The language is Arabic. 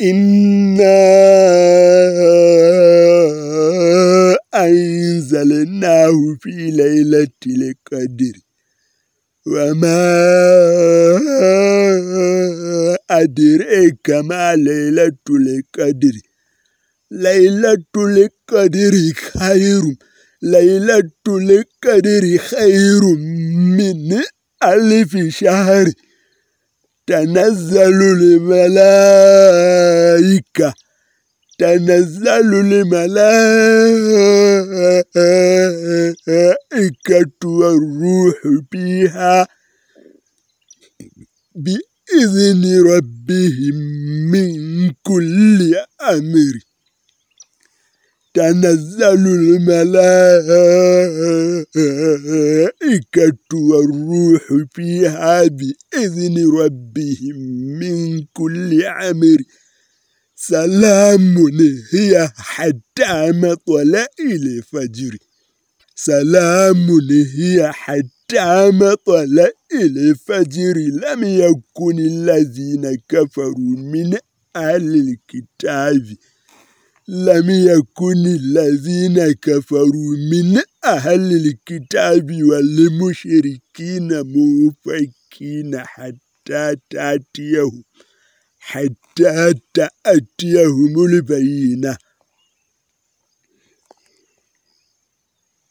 إنا أنزلناه في ليلة القدر وما أدريك ما ليلة القدر ليلة القدر خير ليلة القدر خير من ألف شهر تنزل الملائكة. تنزل الملائكة والروح فيها بإذن ربهم من كل أمر. تنزل الملائكة والروح فيها بإذن ربهم من كل أمر. سلام هي حتى مطلع الفجر. سلام هي حتى مطلع الفجر. لم يكن الذين كفروا من أهل الكتاب. لم يكن الذين كفروا من أهل الكتاب والمشركين موفكين حتى تأتيهم حتى تأتيهم البينة.